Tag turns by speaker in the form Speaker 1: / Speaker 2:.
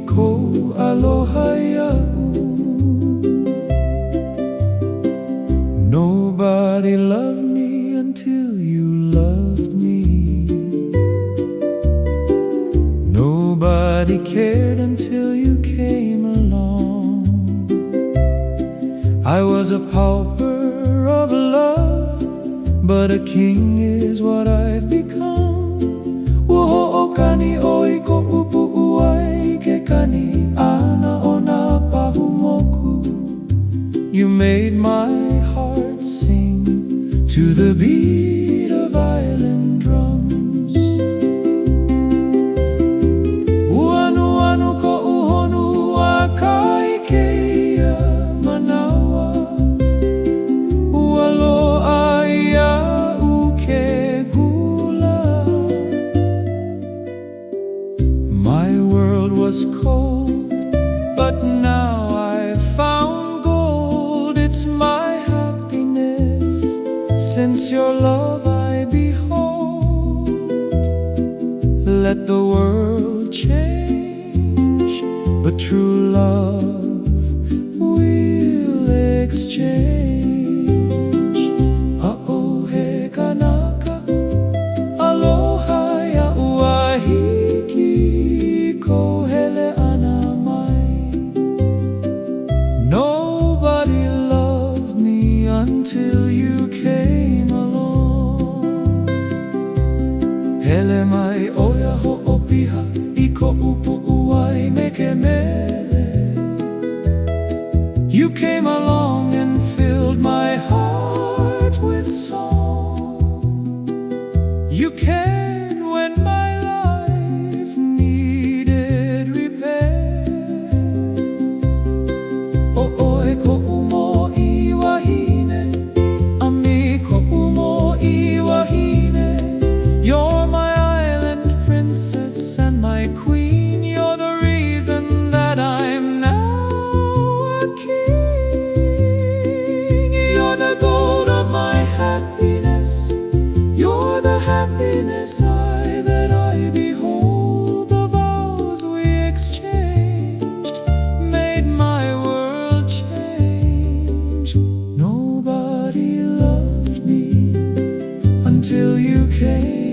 Speaker 1: ko aloha ia'u Nobody loved me until you loved me. Nobody cared until you came along. I was a pauper of love But a king is what I've become You made my heart sing to the beat of island drums. Uanu anu ko uhonu manawa. Ualo aia uke gula. My world was cold, Let the world change, but true love will exchange. Hele mai oia ho i ko upu uai me ke mele You came along and filled my heart with song. You cared happiness I that I behold. The vows we exchanged made my world change. Nobody loved me until you came.